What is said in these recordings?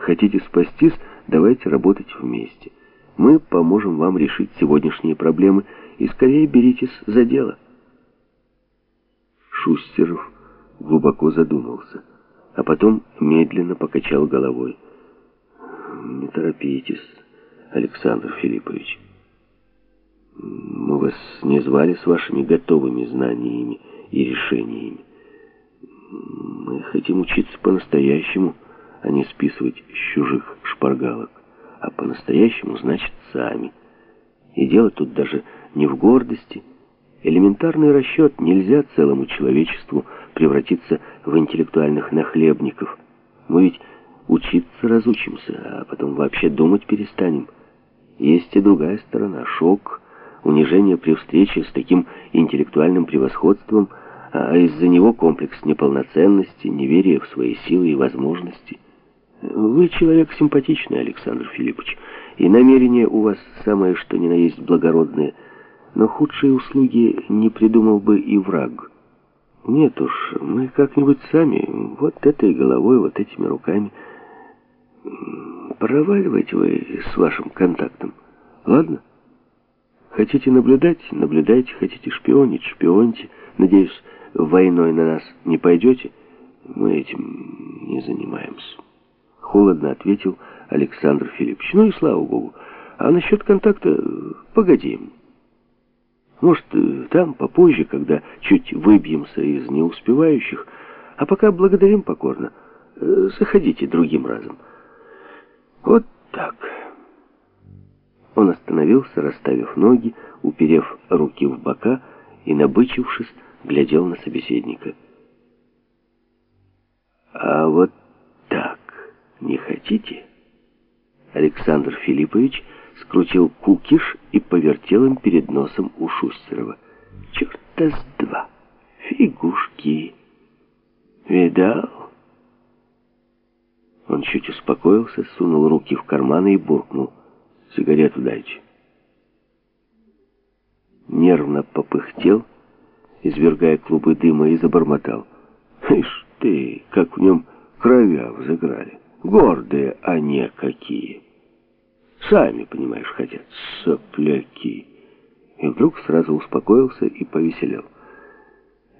Хотите спастись, давайте работать вместе. Мы поможем вам решить сегодняшние проблемы и скорее беритесь за дело. Шустеров глубоко задумался, а потом медленно покачал головой. «Не торопитесь, Александр Филиппович. Мы вас не звали с вашими готовыми знаниями и решениями. Мы хотим учиться по-настоящему, а не списывать с чужих шпаргалок. А по-настоящему значит сами. И дело тут даже не в гордости. Элементарный расчет нельзя целому человечеству превратиться в интеллектуальных нахлебников. Мы ведь учиться разучимся, а потом вообще думать перестанем. Есть и другая сторона. Шок, унижение при встрече с таким интеллектуальным превосходством, а из-за него комплекс неполноценности, неверия в свои силы и возможности. Вы человек симпатичный, Александр Филиппович, и намерения у вас самое что ни на есть благородное, но худшие услуги не придумал бы и враг. Нет уж, мы как-нибудь сами, вот этой головой, вот этими руками... Проваливайте вы с вашим контактом. Ладно? Хотите наблюдать? Наблюдайте. Хотите шпионить? Шпионьте. Надеюсь, войной на нас не пойдете? Мы этим не занимаемся. Холодно ответил Александр Филиппович. Ну и слава богу. А насчет контакта погодим. Может, там попозже, когда чуть выбьемся из неуспевающих. А пока благодарим покорно. Заходите другим разом. Вот так. Он остановился, расставив ноги, уперев руки в бока и, набычившись, глядел на собеседника. «А вот не хотите?» Александр Филиппович скрутил кукиш и повертел им перед носом у Шустерова. «Черта с два! Фигушки! Видал?» Он чуть успокоился, сунул руки в карманы и буркнул. «Сигарету дайте». Нервно попыхтел, извергая клубы дыма, и забормотал. «Ишь ты, как в нем кровя взыграли. Гордые они какие. Сами, понимаешь, хотят, сопляки». И вдруг сразу успокоился и повеселел.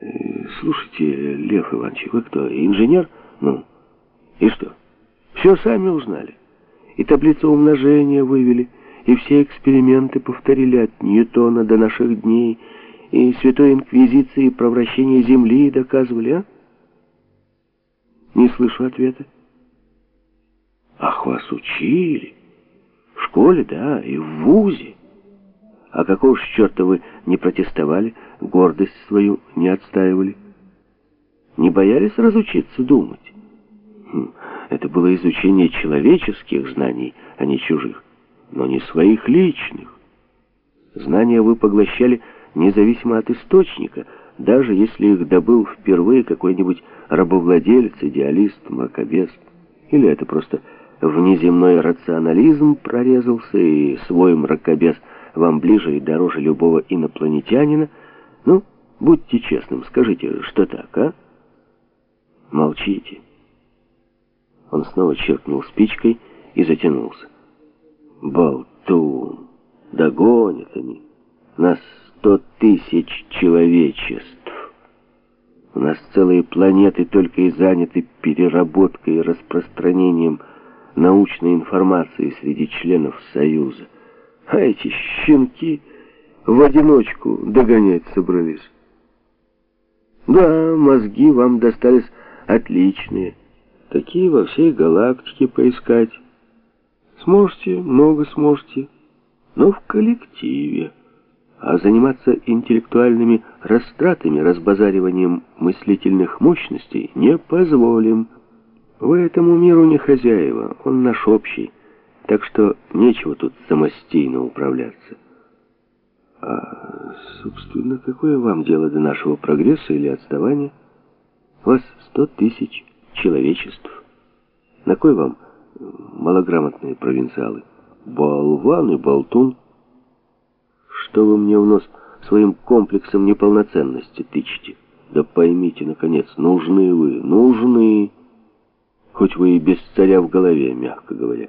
«Э, «Слушайте, Лев Иванович, вы кто, инженер? Ну, и что?» Все сами узнали. И таблицу умножения вывели, и все эксперименты повторили от Ньютона до наших дней, и Святой Инквизиции про вращение Земли доказывали, а? Не слышу ответа. Ах, вас учили. В школе, да, и в вузе. А какого ж черта вы не протестовали, гордость свою не отстаивали? Не боялись разучиться думать? Хм. Это было изучение человеческих знаний, а не чужих, но не своих личных. Знания вы поглощали независимо от источника, даже если их добыл впервые какой-нибудь рабовладелец, идеалист, мракобес. Или это просто внеземной рационализм прорезался, и свой мракобес вам ближе и дороже любого инопланетянина. Ну, будьте честным, скажите, что так, а? Молчите. Он снова черкнул спичкой и затянулся. Болтун! Догонят они! Нас сто тысяч человечеств! У нас целые планеты только и заняты переработкой и распространением научной информации среди членов Союза. А эти щенки в одиночку догонять собрались. Да, мозги вам достались отличные. Такие во всей галактике поискать. Сможете, много сможете, но в коллективе. А заниматься интеллектуальными растратами, разбазариванием мыслительных мощностей не позволим. Вы этому миру не хозяева, он наш общий. Так что нечего тут самостийно управляться. А, собственно, какое вам дело до нашего прогресса или отставания? Вас сто тысяч человечеств. На кой вам малограмотные провинциалы? Болван и болтун. Что вы мне в нос своим комплексом неполноценности тычете? Да поймите, наконец, нужны вы, нужны. Хоть вы и без царя в голове, мягко говоря.